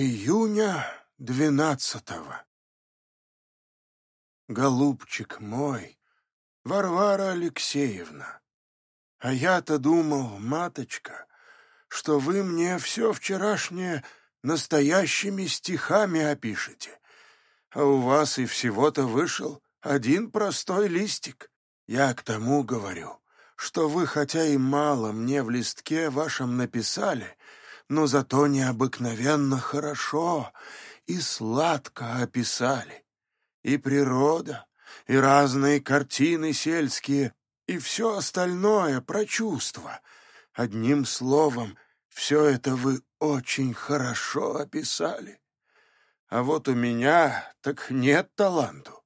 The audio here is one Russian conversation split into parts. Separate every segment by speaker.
Speaker 1: Июня двенадцатого. Голубчик мой, Варвара Алексеевна, а я-то думал, маточка, что вы мне все вчерашнее настоящими стихами опишете, а у вас и всего-то вышел один простой листик. Я к тому говорю, что вы хотя и мало мне в листке вашем написали, но зато необыкновенно хорошо и сладко описали. И природа, и разные картины сельские, и все остальное про чувства. Одним словом, все это вы очень хорошо описали. А вот у меня так нет таланту.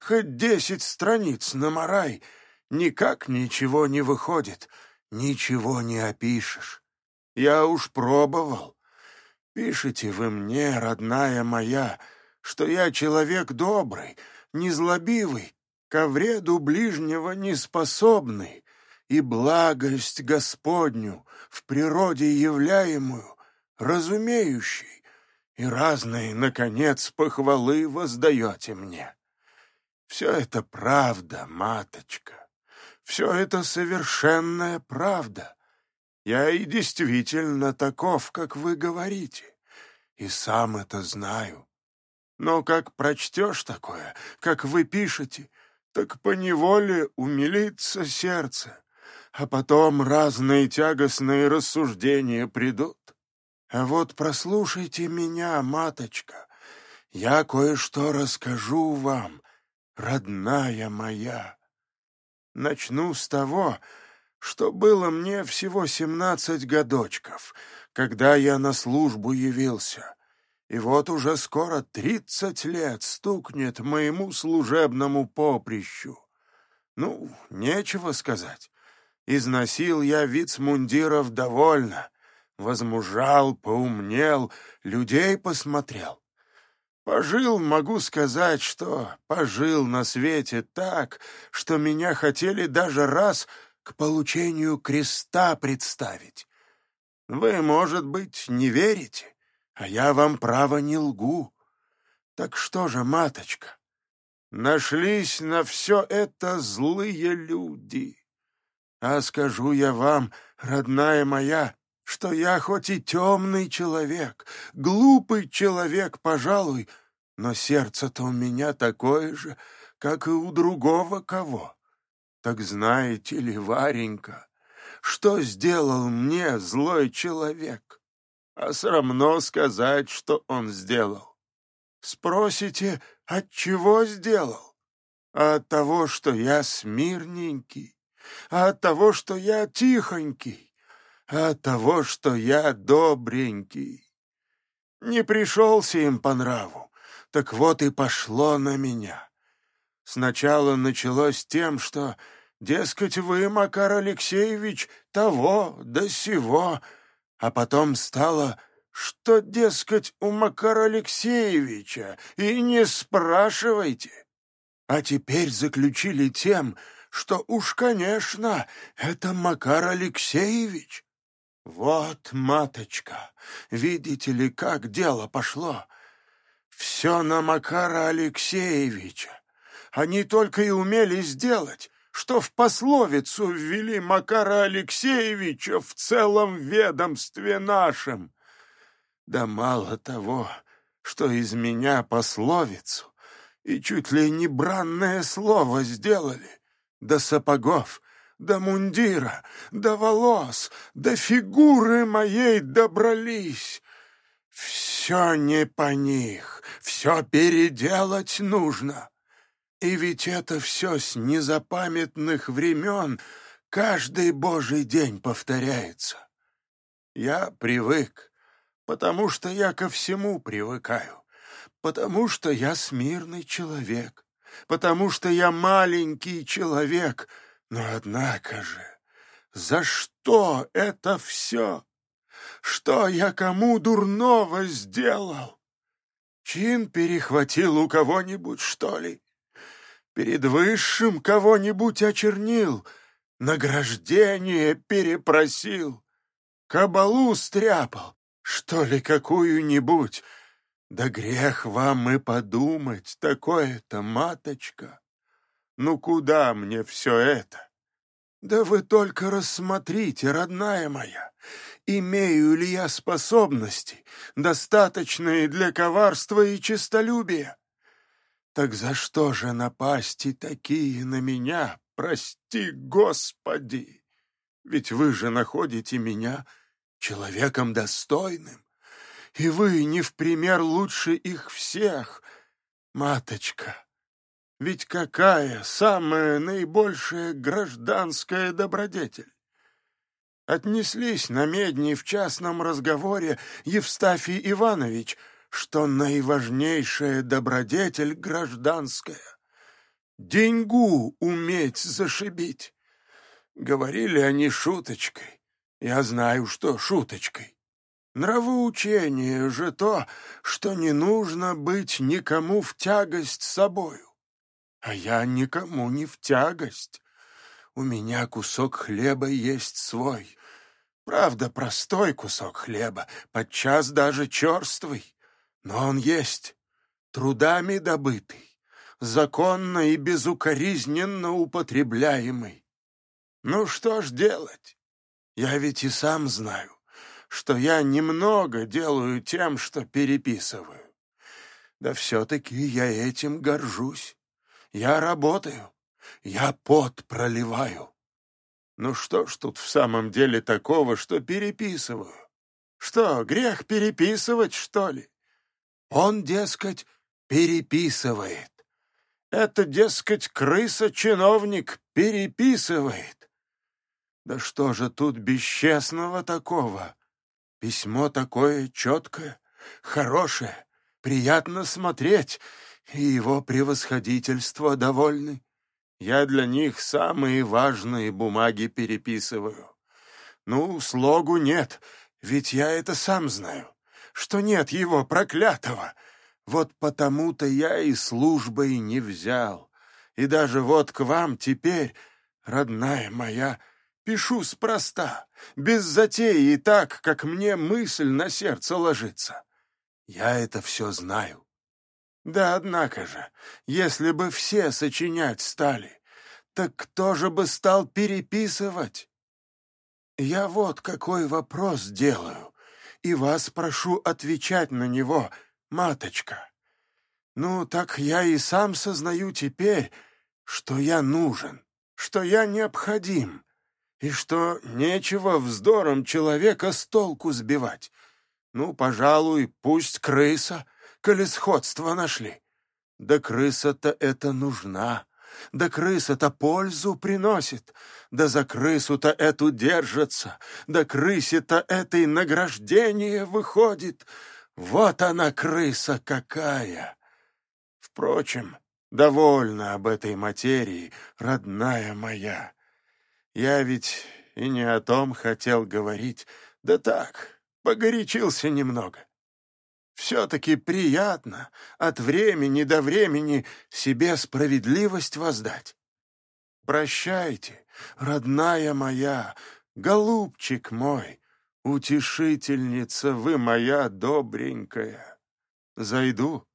Speaker 1: Хоть десять страниц наморай, никак ничего не выходит, ничего не опишешь. Я уж пробовал. Пишите вы мне, родная моя, что я человек добрый, незлобивый, ко вреду ближнего неспособный, и благость Господню в природе являемую, разумеющий, и разные, наконец, похвалы воздаете мне. Все это правда, маточка, все это совершенная правда. Я и действительно таков, как вы говорите, и сам это знаю. Но как прочтешь такое, как вы пишете, так поневоле умилится сердце, а потом разные тягостные рассуждения придут. А вот прослушайте меня, маточка, я кое-что расскажу вам, родная моя. Начну с того, что было мне всего семнадцать годочков, когда я на службу явился. И вот уже скоро тридцать лет стукнет моему служебному поприщу. Ну, нечего сказать. Износил я вицмундиров довольно, возмужал, поумнел, людей посмотрел. Пожил, могу сказать, что пожил на свете так, что меня хотели даже раз к получению креста представить. Вы, может быть, не верите, а я вам право не лгу. Так что же, маточка, нашлись на все это злые люди. А скажу я вам, родная моя, что я хоть и темный человек, глупый человек, пожалуй, но сердце-то у меня такое же, как и у другого кого. Так знаете ли, Варенька, что сделал мне злой человек? А срамно сказать, что он сделал. Спросите, от чего сделал? А от того, что я смирненький, а от того, что я тихонький, а от того, что я добренький. Не пришелся им по нраву, так вот и пошло на меня. Сначала началось тем, что, дескать, вы, Макар Алексеевич, того да сего, а потом стало, что, дескать, у Макара Алексеевича, и не спрашивайте. А теперь заключили тем, что уж, конечно, это Макар Алексеевич. Вот, маточка, видите ли, как дело пошло. Все на Макара Алексеевича. Они только и умели сделать, что в пословицу ввели Макара Алексеевича в целом ведомстве нашем. Да мало того, что из меня пословицу и чуть ли не бранное слово сделали, до сапогов, до мундира, до волос, до фигуры моей добрались. Все не по них, все переделать нужно. И ведь это все с незапамятных времен каждый божий день повторяется. Я привык, потому что я ко всему привыкаю, потому что я смирный человек, потому что я маленький человек, но однако же, за что это все? Что я кому дурного сделал? Чин перехватил у кого-нибудь, что ли? Перед высшим кого-нибудь очернил, награждение перепросил, кабалу стряпал, что ли, какую-нибудь? Да грех вам и подумать, такое-то, маточка. Ну куда мне все это? Да вы только рассмотрите, родная моя, имею ли я способности, достаточные для коварства и честолюбия? Так за что же напасти такие на меня, прости, Господи? Ведь вы же находите меня человеком достойным, и вы не в пример лучше их всех, маточка. Ведь какая самая наибольшая гражданская добродетель? Отнеслись на медни в частном разговоре Евстафий Иванович, что наиважнейшая добродетель гражданская — деньгу уметь зашибить. Говорили они шуточкой. Я знаю, что шуточкой. Нравоучение же то, что не нужно быть никому в тягость собою. А я никому не в тягость. У меня кусок хлеба есть свой. Правда, простой кусок хлеба, подчас даже черствый. Но он есть, трудами добытый, законно и безукоризненно употребляемый. Ну что ж делать? Я ведь и сам знаю, что я немного делаю тем, что переписываю. Да все-таки я этим горжусь. Я работаю, я пот проливаю. Ну что ж тут в самом деле такого, что переписываю? Что, грех переписывать, что ли? Он, дескать, переписывает. Это, дескать, крыса-чиновник переписывает. Да что же тут бесчестного такого? Письмо такое четкое, хорошее, приятно смотреть, и его превосходительство довольны. Я для них самые важные бумаги переписываю. Ну, слогу нет, ведь я это сам знаю, что нет его проклятого. Вот потому-то я и службой не взял. И даже вот к вам теперь, родная моя, пишу спроста, без затеи и так, как мне мысль на сердце ложится. Я это все знаю. Да однако же, если бы все сочинять стали, так кто же бы стал переписывать? Я вот какой вопрос делаю, и вас прошу отвечать на него, маточка. Ну, так я и сам сознаю теперь, что я нужен, что я необходим, и что нечего вздором человека с толку сбивать. Ну, пожалуй, пусть крыса — коли сходство нашли. Да крыса-то это нужна, да крыса-то пользу приносит, да за крысу-то эту держится, да крысе-то этой награждение выходит. Вот она, крыса какая! Впрочем, довольна об этой материи, родная моя. Я ведь и не о том хотел говорить, да так, погорячился немного. Все-таки приятно от времени до времени себе справедливость воздать. Прощайте, родная моя, голубчик мой, утешительница вы моя добренькая. Зайду,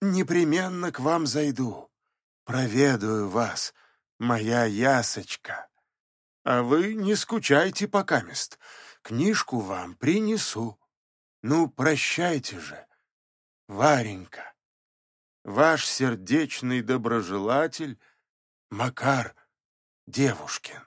Speaker 1: непременно к вам зайду, проведаю вас, моя ясочка. А вы не скучайте покамест, книжку вам принесу. Ну, прощайте же, Варенька. Ваш сердечный доброжелатель Макар Девушкин.